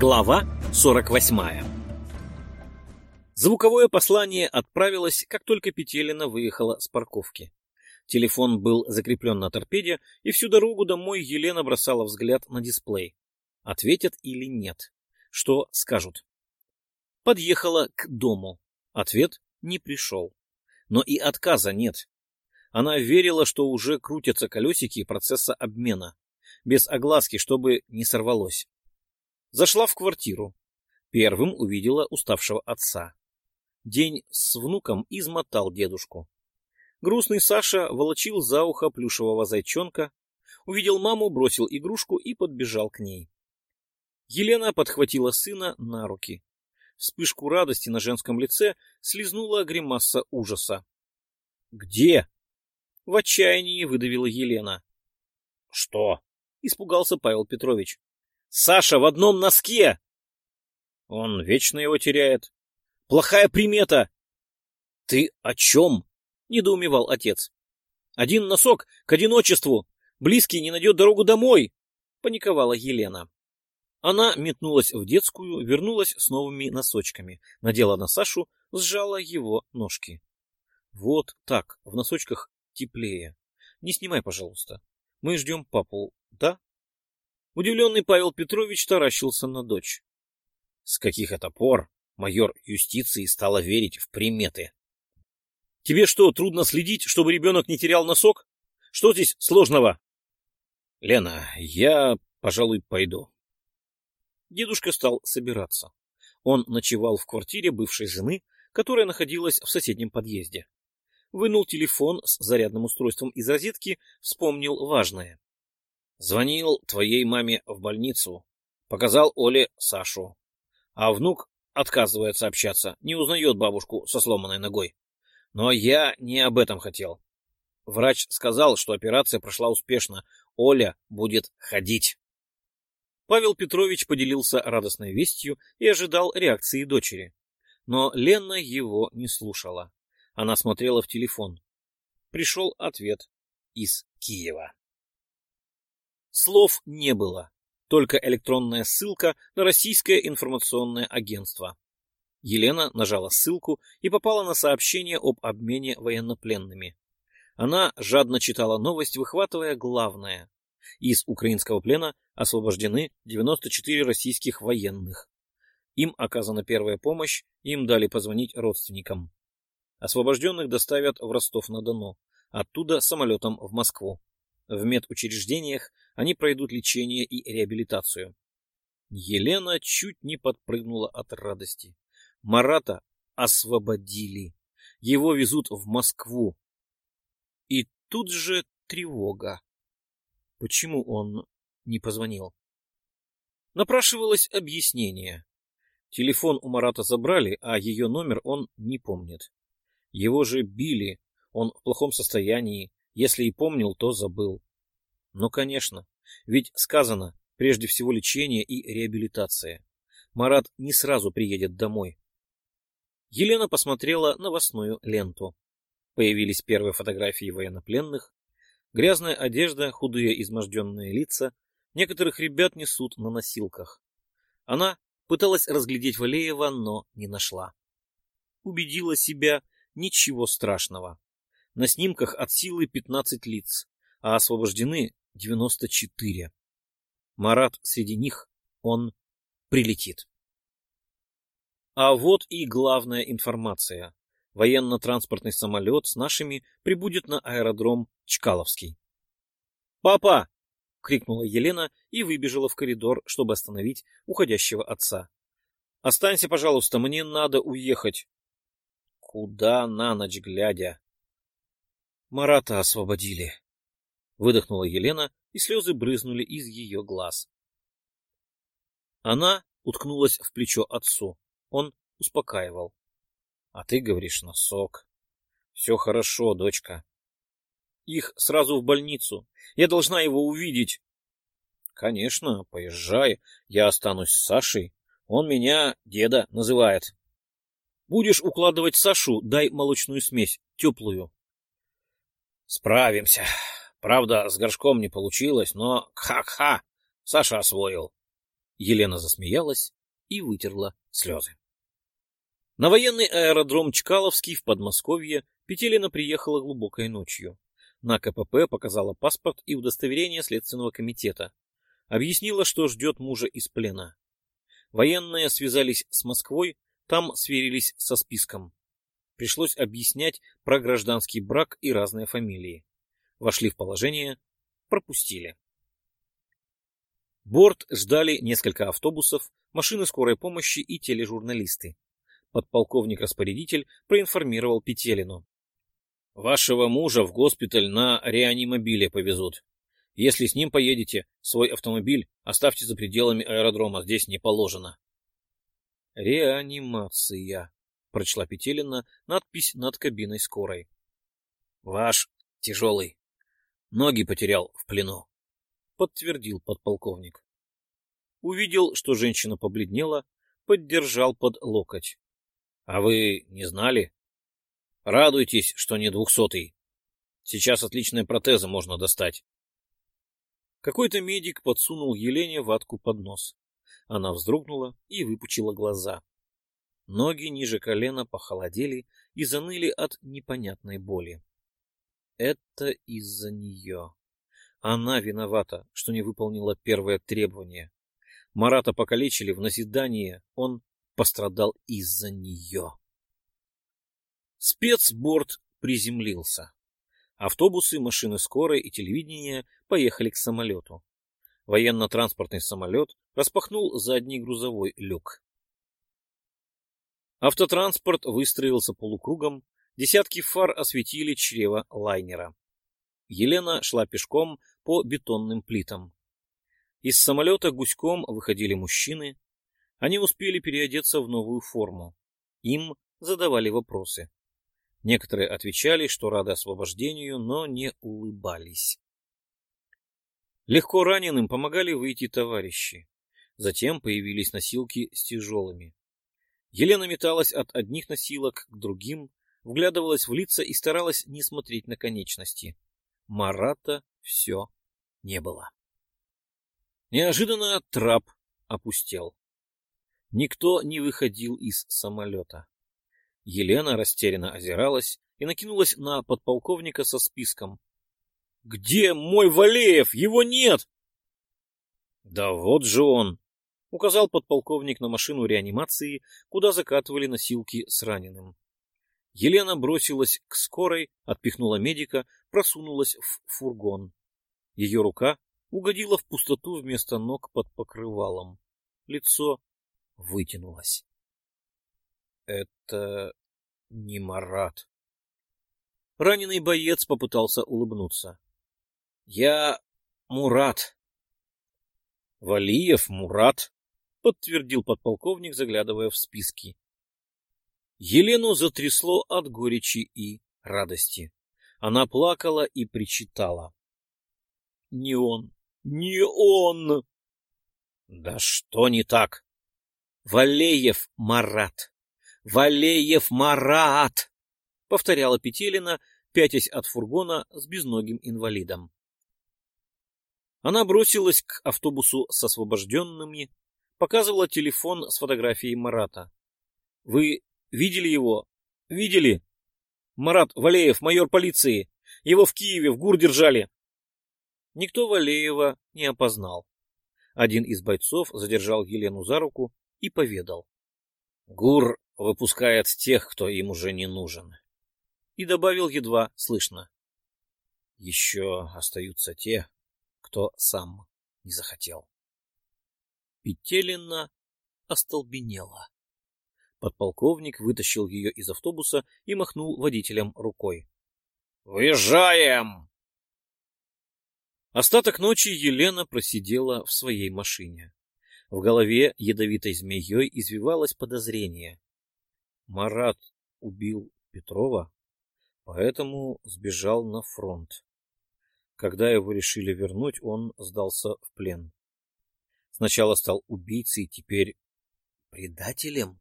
Глава 48 Звуковое послание отправилось, как только Петелина выехала с парковки. Телефон был закреплен на торпеде, и всю дорогу домой Елена бросала взгляд на дисплей. Ответят или нет? Что скажут? Подъехала к дому. Ответ не пришел. Но и отказа нет. Она верила, что уже крутятся колесики процесса обмена. Без огласки, чтобы не сорвалось. Зашла в квартиру. Первым увидела уставшего отца. День с внуком измотал дедушку. Грустный Саша волочил за ухо плюшевого зайчонка, увидел маму, бросил игрушку и подбежал к ней. Елена подхватила сына на руки. Вспышку радости на женском лице слезнула гримаса ужаса. «Где?» — в отчаянии выдавила Елена. «Что?» — испугался Павел Петрович. «Саша в одном носке!» Он вечно его теряет. Плохая примета. Ты о чем? Недоумевал отец. Один носок к одиночеству. Близкий не найдет дорогу домой. Паниковала Елена. Она метнулась в детскую, вернулась с новыми носочками, надела на Сашу, сжала его ножки. Вот так, в носочках теплее. Не снимай, пожалуйста. Мы ждем папу, да? Удивленный Павел Петрович таращился на дочь. С каких это пор майор юстиции стала верить в приметы? Тебе что, трудно следить, чтобы ребенок не терял носок? Что здесь сложного? Лена, я, пожалуй, пойду. Дедушка стал собираться. Он ночевал в квартире бывшей жены, которая находилась в соседнем подъезде. Вынул телефон с зарядным устройством из розетки, вспомнил важное. Звонил твоей маме в больницу. Показал Оле Сашу. А внук отказывается общаться, не узнает бабушку со сломанной ногой. Но я не об этом хотел. Врач сказал, что операция прошла успешно. Оля будет ходить. Павел Петрович поделился радостной вестью и ожидал реакции дочери. Но Лена его не слушала. Она смотрела в телефон. Пришел ответ из Киева. Слов не было, только электронная ссылка на российское информационное агентство. Елена нажала ссылку и попала на сообщение об обмене военнопленными. Она жадно читала новость, выхватывая главное. Из украинского плена освобождены 94 российских военных. Им оказана первая помощь, им дали позвонить родственникам. Освобожденных доставят в Ростов-на-Дону, оттуда самолетом в Москву. В медучреждениях они пройдут лечение и реабилитацию. Елена чуть не подпрыгнула от радости. Марата освободили. Его везут в Москву. И тут же тревога. Почему он не позвонил? Напрашивалось объяснение. Телефон у Марата забрали, а ее номер он не помнит. Его же били, он в плохом состоянии, если и помнил, то забыл. Ну, конечно, ведь сказано, прежде всего лечение и реабилитация. Марат не сразу приедет домой. Елена посмотрела новостную ленту. Появились первые фотографии военнопленных, Грязная одежда, худые изможденные лица. Некоторых ребят несут на носилках. Она пыталась разглядеть Валеева, но не нашла. Убедила себя, ничего страшного. На снимках от силы 15 лиц, а освобождены 94. Марат среди них, он прилетит. А вот и главная информация. Военно-транспортный самолет с нашими прибудет на аэродром Чкаловский. «Папа!» — крикнула Елена и выбежала в коридор, чтобы остановить уходящего отца. «Останься, пожалуйста, мне надо уехать». «Куда на ночь глядя?» «Марата освободили», — выдохнула Елена, и слезы брызнули из ее глаз. Она уткнулась в плечо отцу. Он успокаивал. А ты говоришь носок. Все хорошо, дочка. Их сразу в больницу. Я должна его увидеть. Конечно, поезжай. Я останусь с Сашей. Он меня деда называет. Будешь укладывать Сашу, дай молочную смесь, теплую. Справимся. Правда, с горшком не получилось, но ха-ха, Саша освоил. Елена засмеялась и вытерла слезы. На военный аэродром Чкаловский в Подмосковье Петелина приехала глубокой ночью. На КПП показала паспорт и удостоверение Следственного комитета. Объяснила, что ждет мужа из плена. Военные связались с Москвой, там сверились со списком. Пришлось объяснять про гражданский брак и разные фамилии. Вошли в положение, пропустили. Борт ждали несколько автобусов, машины скорой помощи и тележурналисты. Подполковник-распорядитель проинформировал Петелину. Вашего мужа в госпиталь на реанимобиле повезут. Если с ним поедете, свой автомобиль оставьте за пределами аэродрома, здесь не положено. Реанимация, прочла Петелина надпись над кабиной скорой. Ваш тяжелый. Ноги потерял в плену, подтвердил подполковник. Увидел, что женщина побледнела, поддержал под локоть. А вы не знали? Радуйтесь, что не двухсотый. Сейчас отличные протезы можно достать. Какой-то медик подсунул Елене ватку под нос. Она вздрогнула и выпучила глаза. Ноги ниже колена похолодели и заныли от непонятной боли. Это из-за нее. Она виновата, что не выполнила первое требование. Марата покалечили в назидание, он пострадал из-за нее. Спецборд приземлился. Автобусы, машины скорой и телевидения поехали к самолету. Военно-транспортный самолет распахнул задний грузовой люк. Автотранспорт выстроился полукругом, десятки фар осветили чрево лайнера. Елена шла пешком по бетонным плитам. Из самолета гуськом выходили мужчины. Они успели переодеться в новую форму. Им задавали вопросы. Некоторые отвечали, что рады освобождению, но не улыбались. Легко раненым помогали выйти товарищи. Затем появились носилки с тяжелыми. Елена металась от одних носилок к другим, вглядывалась в лица и старалась не смотреть на конечности. Марата все не было. Неожиданно трап опустел. Никто не выходил из самолета. Елена растерянно озиралась и накинулась на подполковника со списком. — Где мой Валеев? Его нет! — Да вот же он! — указал подполковник на машину реанимации, куда закатывали носилки с раненым. Елена бросилась к скорой, отпихнула медика, просунулась в фургон. Ее рука угодила в пустоту вместо ног под покрывалом. Лицо вытянулось. — Это не Марат. Раненый боец попытался улыбнуться. — Я Мурат. — Валиев Мурат, — подтвердил подполковник, заглядывая в списки. Елену затрясло от горечи и радости. Она плакала и причитала. — Не он, не он! — Да что не так? — Валеев Марат. Валеев Марат! — повторяла Петелина, пятясь от фургона с безногим инвалидом. Она бросилась к автобусу с освобожденными, показывала телефон с фотографией Марата. — Вы видели его? — Видели? — Марат Валеев, майор полиции. Его в Киеве в ГУР держали. Никто Валеева не опознал. Один из бойцов задержал Елену за руку и поведал. — ГУР выпускает тех, кто им уже не нужен. И добавил едва слышно. Еще остаются те, кто сам не захотел. Петелина остолбенела. Подполковник вытащил ее из автобуса и махнул водителям рукой. «Выезжаем!» Остаток ночи Елена просидела в своей машине. В голове ядовитой змеей извивалось подозрение. Марат убил Петрова, поэтому сбежал на фронт. Когда его решили вернуть, он сдался в плен. Сначала стал убийцей, теперь предателем.